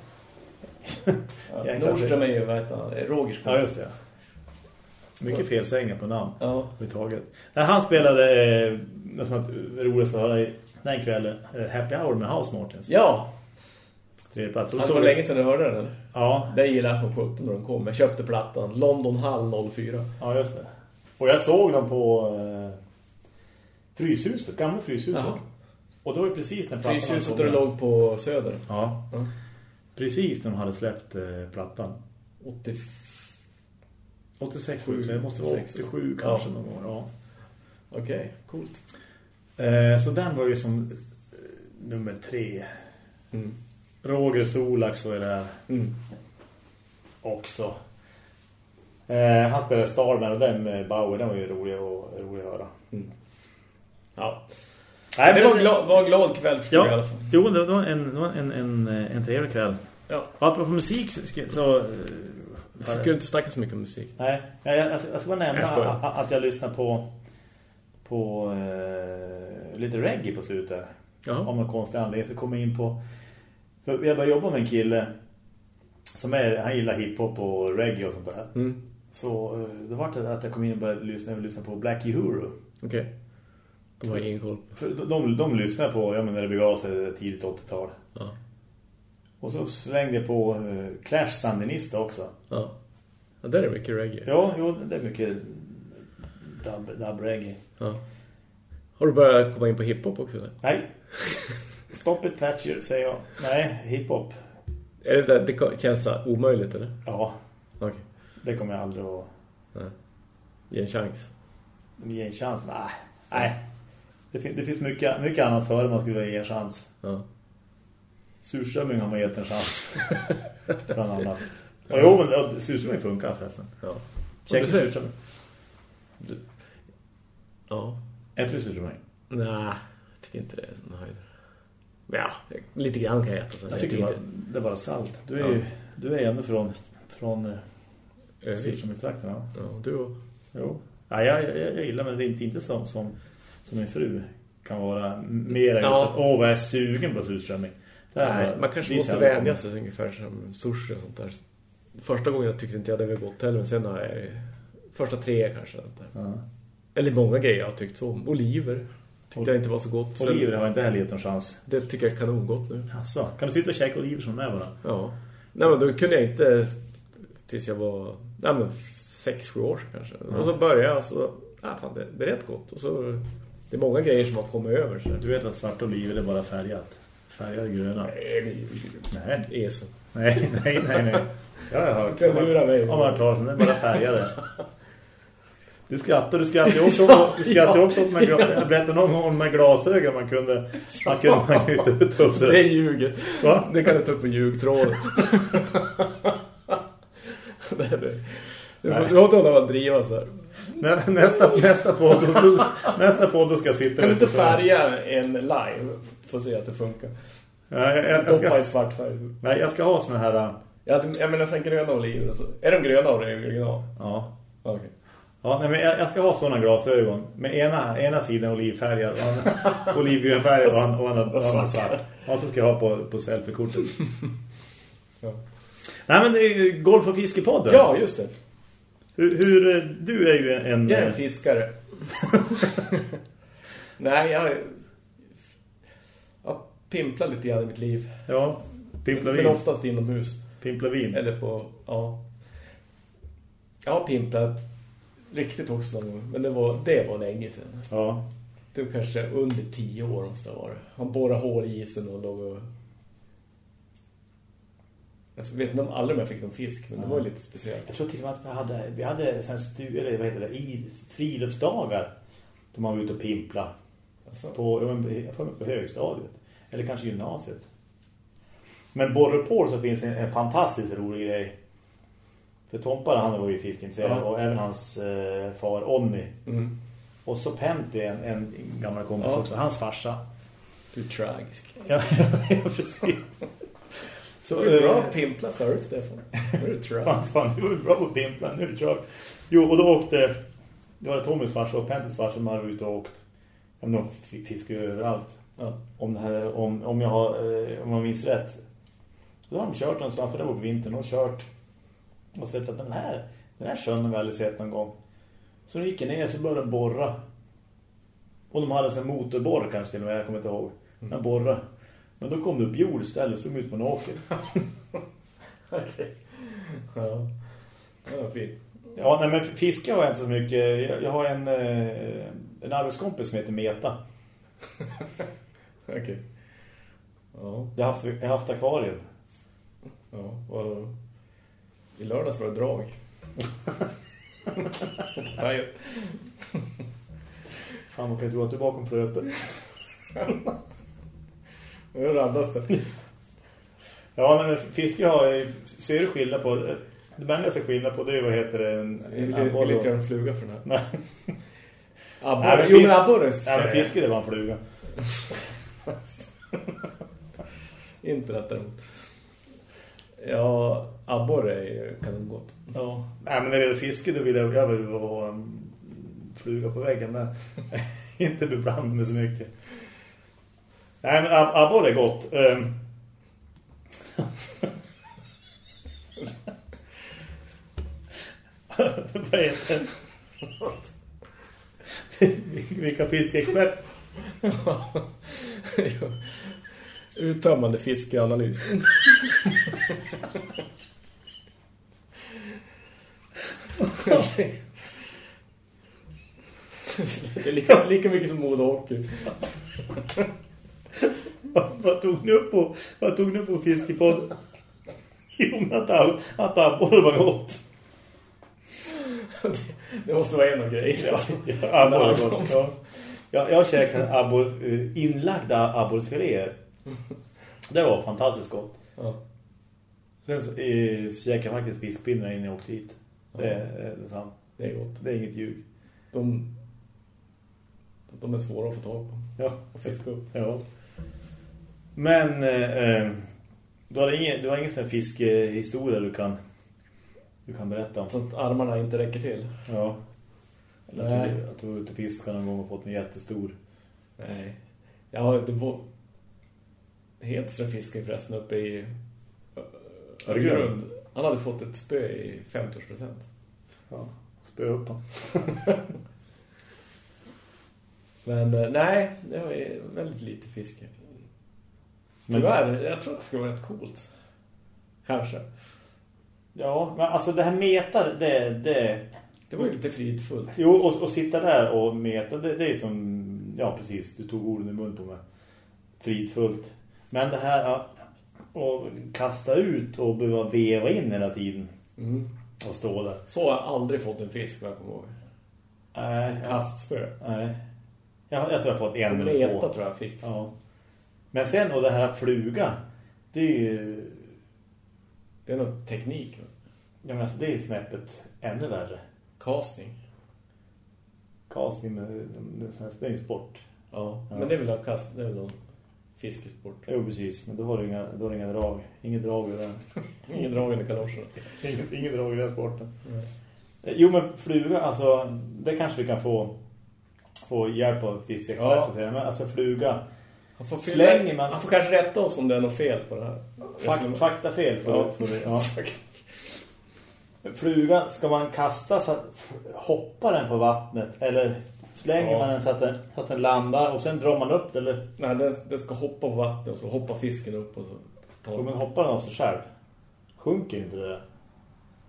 Ja, Nordström är ju, vad heter han? Rogers Ja, just det. Mycket felsängar på namn. Ja. överhuvudtaget. Han spelade, eh, det som roligaste att höra den kvällen, eh, Happy Hour med House Martins. Ja. Tredje plats. Det så var länge sedan du hörde den? Ja, Det gillade jag som 17 när de kom. Jag köpte plattan. London Hall 04. ja, just det. Och jag såg dem på eh, Fryshuset, gamla Fryshuset. Jaha. Och det var ju precis när plattan Fryshuset där låg på Söder. Ja, Ja. precis när de hade släppt eh, plattan. 80... 86, Sju, 87, det måste vara 86. 87 kanske Ja. någon gång. Ja. Okej, coolt. Eh, så den var ju som eh, nummer tre. Mm. Roger Solax var ju där Mm. också. Eh, han spelade Starman och den med Bauer, den var ju rolig, och, rolig att höra. Mm. Ja. Nej, det men- var, glad, var glad kväll förstår jag i alla Ja, fall. jo, det var en, det var en, en, en trevlig kväll. Ja. Och apropå musik så... Jag ju inte snacka så mycket om musik. nej, jag, jag, jag ska- bara nämna Jag att, att jag lyssnar på på eh, lite reggae på slutet. Jaha. Om någon konstig anledning så kommer jag in på... För jag började jobba med en kille som är, han gillar hiphop och reggae och sånt där. Mm. Så eh, det var det att jag kom in och började lyssna, lyssna på Black Uhuru. Okej. De har ingen koll. För de, de, de lyssnar på, ja men när det begav sig tidigt 80-tal. Ja. Och så svängde jag på eh, Clash Sandinista också. Ja. Ja, där är mycket reggae. Ja, jo, det är mycket dub, dub reggae. Ja. Har du börjat komma in på hiphop också? Eller? Nej. Stop it Thatcher, säger jag. Nej, hiphop. Är det, där, det känns omöjligt, eller? Ja, Okej. det kommer jag aldrig att Nej. Ge en chans. ge en chans. Nej, nej. Det, fin det finns mycket, mycket annat före man skulle ge en chans. Ja. Surströmming har man gett en chans. Bland annat. Ja, jo, men ja, surströmming funkar förresten. Ja. Check du surströmming. Ja. Äter du surströmming? Nej, jag tycker inte det är sån höjd. Ja, lite grann kan jag äta. Sen. Jag tycker det, inte. bara, det är bara salt. Du är Ja. ju du är ändå från, från eh, surströmmingstrakterna. Ja, du och... Jo. Ja, jag, jag, jag gillar men det är inte, inte som, som, som min fru kan vara mer än Ja. åh vad jag är sugen på surströmming. Nej, man kanske måste vänja sig ungefär som sushi och sånt där. Första gången jag tyckte inte jag det var gott heller, men sen har jag första tre kanske. Ja. Eller många grejer jag har tyckt så. Oliver tyckte jag inte var så gott. Sen- Oliver har inte heller gett en chans. Det tycker jag är kanongott nu. Alltså, kan du sitta och käka oliver som är bara? Ja. Nej men då kunde jag inte tills jag var nej men sex, sju år kanske. Och så började jag så ja fan det, det är rätt gott och så det är många grejer som har kommit över så. Du vet att svarta oliver är bara färgat. Färgade gröna. Nej, Nej, så. nej, nej, nej. nej. Jag har hört. Du kan lura mig. Om man om det, är bara färgade. Du skrattar, du skrattar också, du skrattar ju också åt mig. Jag berättade någon gång om de här glasögon man kunde, man kunde, man kunde ta upp Det är sig. ljuget. Va? Det kan du ta upp på ljugtråden. det är det. Du får, inte hålla driva så här. Nä, nästa, nästa podd, nästa podd ska jag sitta Kan du inte färga en live? Får se att det funkar. Ja, jag, jag, jag, Doppa i svart färg. nej, jag ska ha såna här... Ja, jag menar sen gröna oliver och så. Är de gröna och original? Ja, Okej. Ja, nej, men jag, jag ska ha sådana glasögon. Med ena, ena sidan olivfärgad, och andra- olivgrönfärgad och andra, och andra, andra svart. Ja, så ska jag ha på, på selfie-kortet. Ja. Nej, men det är golf- och fiskepodden. Ja, just det. Hur, hur, du är ju en... Jag är en fiskare. Nej, jag jag pimplar lite grann i mitt liv. Ja, pimpla Men vin. oftast inomhus. Pimpla vin. Eller på, ja. Jag har pimplat riktigt också någon gång. Men det var, det var länge sedan. Ja. Det var kanske under tio år måste det varit. Han borrade hål i isen och låg och... Jag vet inte om aldrig jag fick någon fisk, men det var ju lite speciellt. Jag tror till och med att vi hade, vi hade här stu, eller vad heter det, i friluftsdagar. Då man var ute och pimpla. Alltså, På, jag får mig på högstadiet. Eller kanske gymnasiet. Men Borrepål så finns en, en fantastiskt rolig grej. För Tompa han var ju fiskintresserad Ja. och även hans eh, far Onni. mm. Och så Pentti, en, en gammal kompis Ja. också, hans farsa. Du är tragisk. Ja, precis. Så, Du är bra eh, att pimpla förut, Stefan. Nu är du Fan, tragisk. fan, du var bra på att pimpla. Nu är det klart. Jo, och då åkte... Det var Tommys farsa och Penttis farsa som hade ute och åkt. De fick fiska överallt. Ja. Om, det här, om, om, jag har, eh, om jag minns rätt. Då har de kört någonstans, för det var på vintern. Och kört och sett att den här, den här sjön har vi aldrig sett någon gång. Så de gick ner så började de borra. Och de hade en motorborr kanske till och med, jag kommer inte ihåg. Men borra. Men då kom det upp jord istället, som ut på en åker. Okej. Ja. Ja, fint. Ja, nej, men fiske har jag inte så mycket. Jag, jag har en, eh, en arbetskompis som heter Meta. Okej. Ja. Jag har haft, jag har haft akvarium. Ja. Och i lördags var det drag. Nej, Fan, vad kan jag tro att du är bakom flötet? jag raddas det. Ja, men fiske har jag ser du skillnad på det bändigaste skillnad på det är vad heter det en, en abborre göra en fluga för den här. Nej, Abborre. Jo, men abborre. nej, men fiske det var en fluga. Inte rätt däremot. Ja, abborre är kanongott. Ja. Nej, men när det gäller fiske då vill jag, jag vill vara en fluga på väggen där. inte beblanda med så mycket. Nej, men ab abborre är gott. Ehm. Vad heter det? Vilka fiskeexpert? Uttömmande fiskeanalys. det är lika, lika mycket som mod och hockey. Vad tog ni upp på, vad tog ni upp på fiskepodden? Jo, men att, ab- att abborre var gott. Det måste vara en av grejerna. Ja, abborre var gott. Ja. Jag, jag käkade abbor, eh, inlagda abborrsfiléer. Det var fantastiskt gott. Ja. Sen så, eh, så jag faktiskt fiskpinnar innan jag åkte hit. Det, är- det är sant. Det är gott. Det är inget ljug. De, de är svåra att få tag på. Ja. Och fiska upp. ja. Men eh, eh, du har ingen, du har ingen sån här fiskehistoria du kan, du kan berätta om? Så att armarna inte räcker till. Ja. Eller Nej. att du, att du var ute och fiskade någon gång och fått en jättestor. Nej. Ja, det var... Hedström fiskade förresten uppe i Öregrund. Han hade fått ett spö i 50-årspresent. Ja. Spö upp. Men eh, nej, det var väldigt lite fiske. Tyvärr, jag tror att det skulle vara rätt coolt. Kanske. Ja, men alltså det här metar, det, det... Det var ju lite fridfullt. Jo, och, och sitta där och meta, det, det är som... Ja, precis, du tog orden i mun på mig. Fridfullt. Men det här att och kasta ut och behöva veva in hela tiden Mm. och stå där. Så har jag aldrig fått en fisk, vad jag kommer ihåg. Nej, ja, Kastspö. nej. Jag, jag tror jag fått en eller två. tror jag fick. Ja. Men sen, och det här fluga, det är ju... Det är någon teknik. Ja, men alltså, det är snäppet ännu värre. Casting. Casting, med- det är en sport. Ja. Ja. Men det är väl kast, det är väl någon fiskesport. Jo, precis. Men då var det inga, då var det inga drag. Inget drag i den. Ingen drag under kaloscherna. Inget, inget drag i den sporten. Eh, Jo, men fluga, alltså, det kanske vi kan få, få hjälp av fiskeexperter Ja. till. Men alltså fluga, Han får, Slänger man- han får kanske rätta oss om det är något fel på det här. fak, faktafel får Ja. du, får du, ja. Fluga, ska man kasta så att hoppar den på vattnet eller slänger Ja. man den så att, den så att den landar och sen drar man upp den eller Nej, den, den ska hoppa på vattnet och så hoppar fisken upp och så tar ja, den. men hoppar den av sig själv? Sjunker inte det?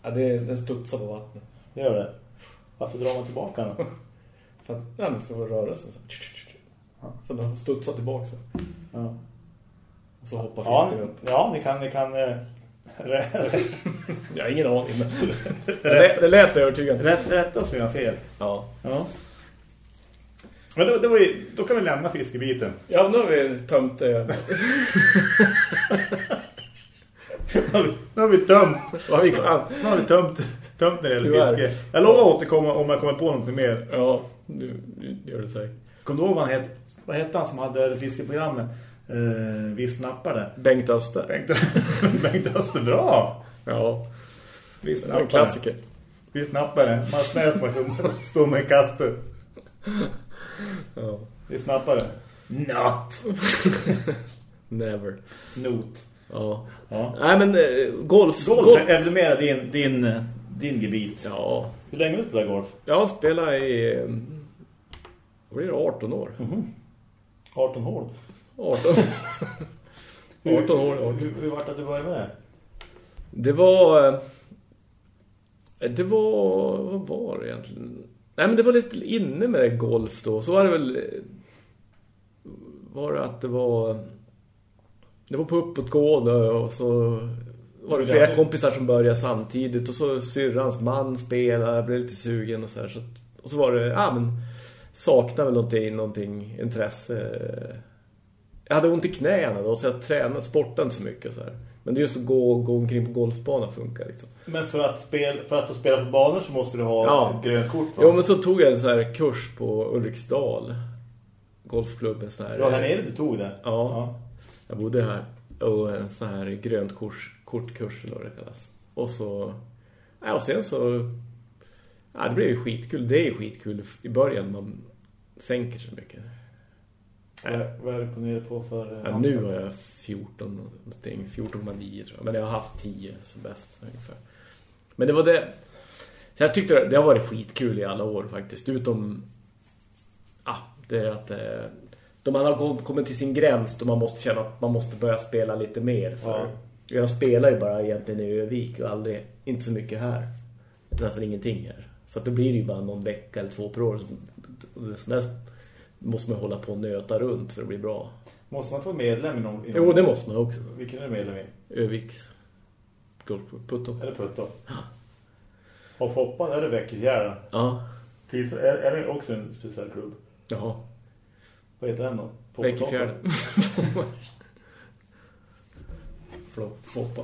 Ja, det, den studsar på vattnet. Gör det? Varför drar man tillbaka den? För att, nej, men för rörelsen så. Så den studsar tillbaka så. Ja. Och så hoppar Ja, fisken upp. ja, ni kan, ni kan eh, Jag har ingen aning. Men det, lät, övertygande. rätt, rätt jag har fel. Ja. Ja. Men då, ju, då kan vi lämna fiskebiten. Ja, nu har vi tömt det. Nu har vi tömt. Vad vi kan. Nu har vi tömt, tömt när det gäller Tyvärr. fiske. Jag lovar att återkomma om jag kommer på något mer. Ja, nu, nu gör det säkert. Kommer du ihåg vad han hette? Vad hette han som hade fiskeprogrammet? Eh, vi snappade. Bengt Öster. Bengt, Bengt Öster, bra! Ja, Vi en snappade. klassiker. Vi snappade. Mats Näsman stod med Kasper. Ja. Vi snappade. Not. Never. Not. Ja. Ja. Nej, men eh, golf. Golf är väl mer din, din, din gebit. Ja, Hur länge har du spelat golf? jag har spelat i... eh, Vad blir det? 18 år? 18 hål. 18. 18 år. Hur, 18. hur, hur vart det att du började med det? Det var... eh, Det var... Vad var det egentligen? Nej, men det var lite inne med golf då. Så var det väl... Var det att det var... Det var på uppåtgående och så var det flera kompisar som började samtidigt och så syrrans man spelade, blev lite sugen och så här. Så att, och så var det, ja men saknade väl någonting, någonting intresse. Jag hade ont i knäna då så jag tränade, sportade inte så mycket och så här. Men det är just att gå, gå omkring på golfbanan funkar liksom. Men för att, spel, för att få spela på banor så måste du ha Ja. ett grönt kort va? Jo men så tog jag en så här kurs på Ulriksdal golfklubben så här. Ja, här nere du tog det? Ja. Jag bodde här och en sån här grönt kurs, kortkurs eller vad det kallas. Och så ja, och sen så ja, det blev ju skitkul. Det är ju skitkul i början man sänker så mycket. Vad, vad är du på nere på för... eh, Ja, nu har jag 14 någonting, 14,9 tror jag. Men jag har haft 10 som bäst ungefär. Men det var det... Så jag tyckte det, det har varit skitkul i alla år faktiskt. Utom... Ah, det är att... Eh, då man har kommit till sin gräns då man måste känna att man måste börja spela lite mer. För Ja. Jag spelar ju bara egentligen i Övik och aldrig, inte så mycket här. Nästan ingenting här. Så att då blir det ju bara någon vecka eller två per år. Så där måste man hålla på och nöta runt för att bli bra. Måste man inte vara medlem i någon... I Jo, någon det måste man också. Vilken är du medlem i? Öviks golfputto. Är det Putto? Och Foppan, är det Väckefjärden? Ja, Finns- Är, är det också en speciell klubb? jaha. Vad heter den då? Väckefjärden. Flopp, foppa.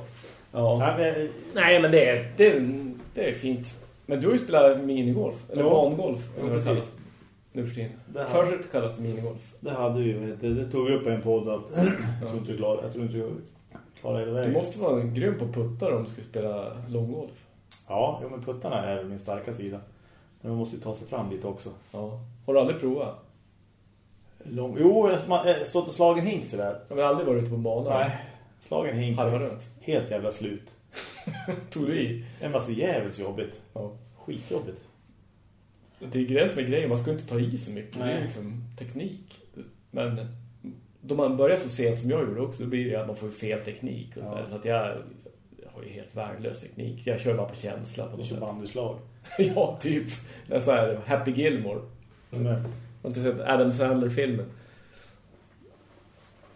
Ja. Nej, men, Nej, men det är, det, är, det är fint. Men du har ju spelat minigolf. Eller Ja. bangolf. Ja, precis. Nu för tiden. Det här- Först kallas det minigolf. det hade ju, det, det tog vi upp en podd att jag tror inte du klarar, jag tror inte du klarar hela Du vägen. måste vara grym på puttar om du ska spela långgolf. Ja, jo, men puttarna är min starka sida. Men man måste ju ta sig fram lite också. Ja. Har du aldrig provat? Lång... Jo, jag har stått och slagen hink så där. Jag har aldrig varit ute på banan. Nej, slagen hink. Halva runt. Helt jävla slut. Tog du i? Det var så jävligt jobbigt. Ja. Skitjobbigt. Det är gräns med grejer. Man ska inte ta i så mycket. Det Nej. är liksom teknik. Men då man börjar så sent som jag gjorde också, då blir det att man får fel teknik. Och så, Ja. så att jag, jag har ju helt värdelös teknik. Jag kör bara på känsla på Du kör bandyslag. ja, typ. Det är så här Happy Gilmore. Jag har inte sett Adam Sandler-filmen.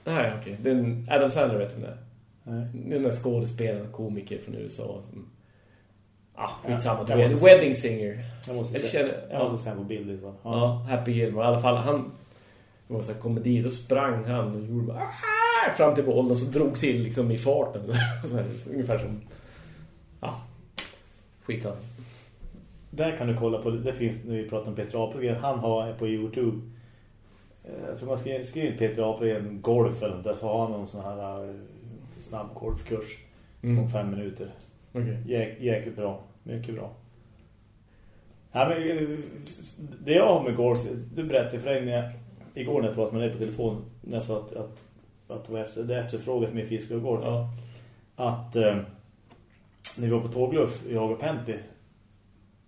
Nej, okej. Det en Adam Sandler vet du det är. Nej. Det den där skådespelaren, komiker från USA som... Ah, skitsamma. Ja, jag måste- Wedding Singer. Jag måste se, känner- jag måste se på bild lite. va? Ja, Happy Gilmore. I alla fall, han... Det var så här komedi. Då sprang han och gjorde bara... "Ah!" Fram till bollen och så drog till liksom i farten. Så, så här, så ungefär som... Ja. Skitsamma. Där kan du kolla på, det finns när vi pratar om Peter Apelgren, han har på Youtube eh, jag tror man skriver, skriver Peter Apelgren golf eller något där så har han någon sån här eh, snabb golfkurs Mm. om fem minuter. Jäk, jäkligt bra, mycket bra. Ja, men, eh, det jag har med golf, du berättade för dig när jag, igår när jag pratade med dig på telefon när jag sa att, att, att det var efter, det efterfrågat med fiske och golf. Ja. Att eh, när vi var på tågluff, jag och Pentti,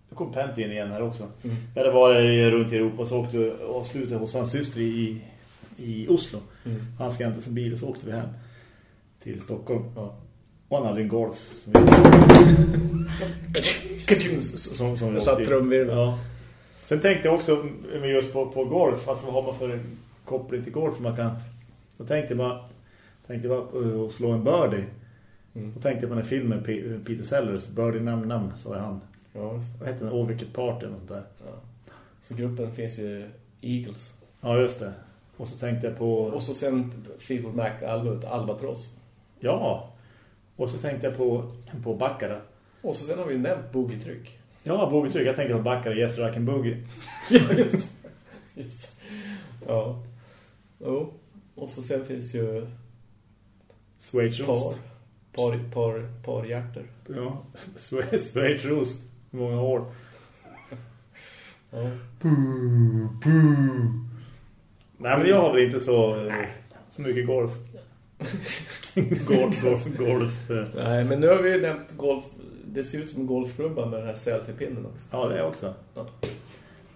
då kom Pentti in igen här också. Mm. Jag hade varit runt i Europa så åkte vi och slutade hos hans syster i, i Oslo. Mm. Han ska hämta sin bil och så åkte vi hem till Stockholm. Ja. Och han hade en golf som som, som Jag satt trumvirvel. Ja. Sen tänkte jag också med just på, på golf, alltså vad har man för en koppling till golf man kan... Då tänkte jag bara, tänkte jag bara uh, att slå en birdie. Mm. Då tänkte jag på den här filmen P- Peter Sellers, Birdie namn namn, så är han. Ja, just det. Vad heter den? All Wicked Party eller något där. ja. Så gruppen finns ju Eagles. Ja, just det. Och så tänkte jag på... Och så sen Fleetwood Mac albumet Albatross. Ja. Och så tänkte jag på, på Baccara. Och så sen har vi ju nämnt boogie-tryck. Ja, Boogie Tryck. Jag tänkte på Baccara, Yes Rock and Boogie. Ja, just. Just. Ja. Jo. Och så sen finns ju Schweiz par. Par, par, par hjärter. Ja, Schweiz Schweiz Roast. Hur många år? Ja. Nej, men jag har väl inte så, så mycket golf. golf, golf, golf. Nej, men nu har vi ju nämnt golf. Det ser ut som en golfklubba med den här selfie-pinnen också. Ja, det är också. Ja.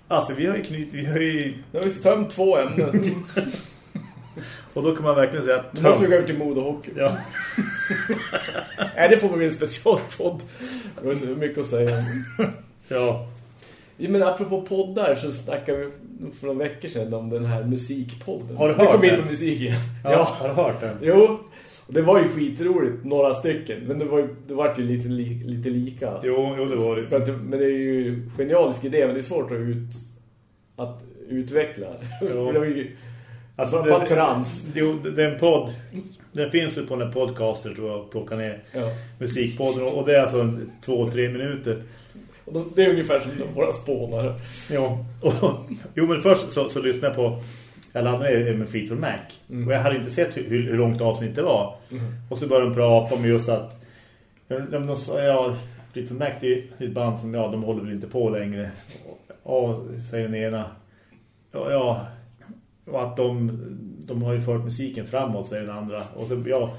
Alltså, vi har ju knyt, vi har ju... Nu har vi tömt två ämnen. Och då kan man verkligen säga att... Nu måste vi gå över till mode och hockey. Ja, Nej, det får bli en specialpodd. Det var så mycket att säga. ja. Ja, men apropå poddar så snackade vi för några veckor sedan om den här musikpodden. Har du hört kom in den? på musik igen. ja. Ja. Har du hört den? Jo, det var ju skitroligt, några stycken. Men det var ju, det var ju lite, li, lite lika. Jo, jo det var det. att, men det är ju genialisk idé, men det är svårt att, ut, att utveckla. Jo. Det var ju Alltså, bara. Jo, det det är en podd. Den finns ju på en podcaster tror jag, plocka ner Ja. musikpodden. Och det är alltså en, två, tre minuter. Det är ungefär som våra spånare. Ja. Och, jo, men först så, så lyssnade jag på... Jag laddade ner med Fleetwood Mac. Mm. Och jag hade inte sett hur, hur långt avsnitt det var. Mm. Och så började de prata om just att... Ja, de, de sa, ja, Fleetwood Mac det är ett band som, ja, de håller väl inte på längre. Ja, säger den ena. Ja, ja. Och att de, de har ju fört musiken framåt, säger den andra. Och så, ja...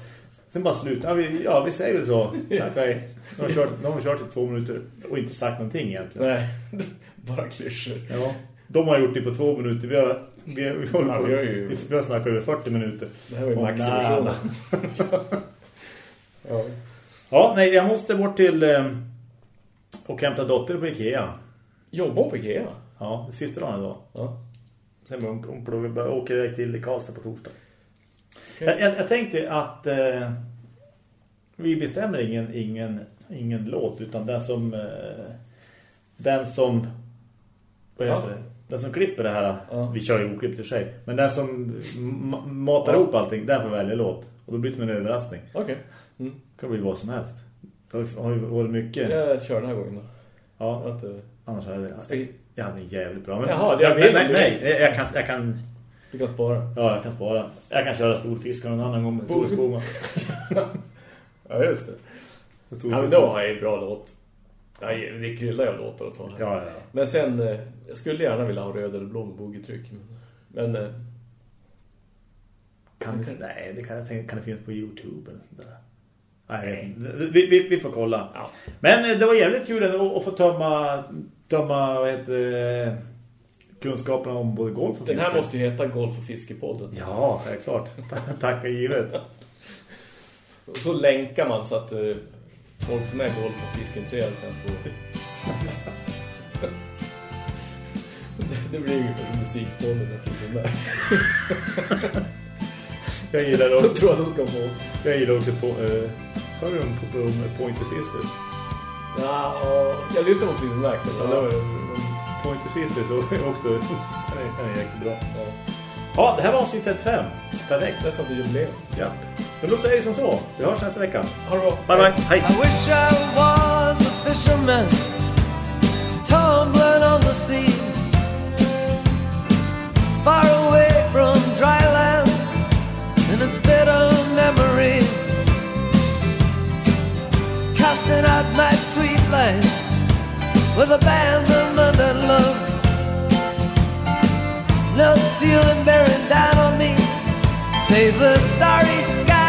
Sen bara slut. Ja, vi, ja, vi säger väl så. Tack, hej. De har, kört, de har kört i två minuter och inte sagt någonting egentligen. Nej, bara klyschor. Ja, de har gjort det på två minuter. Vi har, vi vi har, Ja, vi har ju- vi, har snackat över 40 minuter. Det här var ju. Nana. Ja. Ja, nej, jag måste bort till eh, och hämta dotter på Ikea. Jobbar på Ikea? Ja, det sista dagen idag. Ja. Sen hon, hon pluggar, åker iväg till Karlstad på torsdag. Okej. Jag, jag, jag tänkte att eh, vi bestämmer ingen, ingen, ingen låt utan den som eh, den som vad heter Ja. det? Den som klipper det här, Ja. vi kör ju oklippt i sig, men den som ma- matar Ja. ihop allting, den får välja låt. Och då blir det som en överraskning. Okej. Mm. Det kan bli vad som helst. Det har ju- varit mycket. Jag kör den här gången då. Ja, inte... annars hade jag, jag hade en jävligt bra. Men, Jaha, jag nej, vill- nej, nej, vill. jag kan, jag kan, Du kan spara. ja, jag kan spara. Jag kan köra storfiskar någon annan gång med Bo- storskogar. Ja, just det. Ja, men då har jag ju bra låt. Ja, det kryllar jag låtar att ta här. Ja, ja. Men sen, eh, jag skulle gärna vilja ha röd eller blå med boogie-tryck. Men, men eh, Kan, Okej. Nej, det kan, jag tänka, kan det finnas på Youtube eller sånt där. Nej, vi, vi, vi får kolla. ja. Men eh, det var jävligt kul att, få tömma, tömma vad heter, det, kunskaperna om både golf och Den här fiske. måste ju heta Golf- och fiskepodden. Ja, självklart. Tacka givet. Och så länkar man så att folk som är golf- och fiskintresserade kan få... det, blir ju för musikpodden att de är med. Jag gillar Jag också, tror att de ska få... jag gillar också på, eh, hör du om på, på Pointer Sisters? Ja, jag lyssnar på Fleetwood Mac. Ja. Pointer Sisters och också, den är, den är jäkligt bra. ja, Ja, det här var avsnitt 35. Perfekt. nästan till jubileum. Ja. Men då säger vi som så. Vi hörs nästa vecka. Ha det bra. Bye bye. Hej. I wish I was a fisherman tumbling on the sea, far away from dry land and its bitter memories, casting out my sweet life with abandonment and no ceiling bearing down on me. Save the starry sky.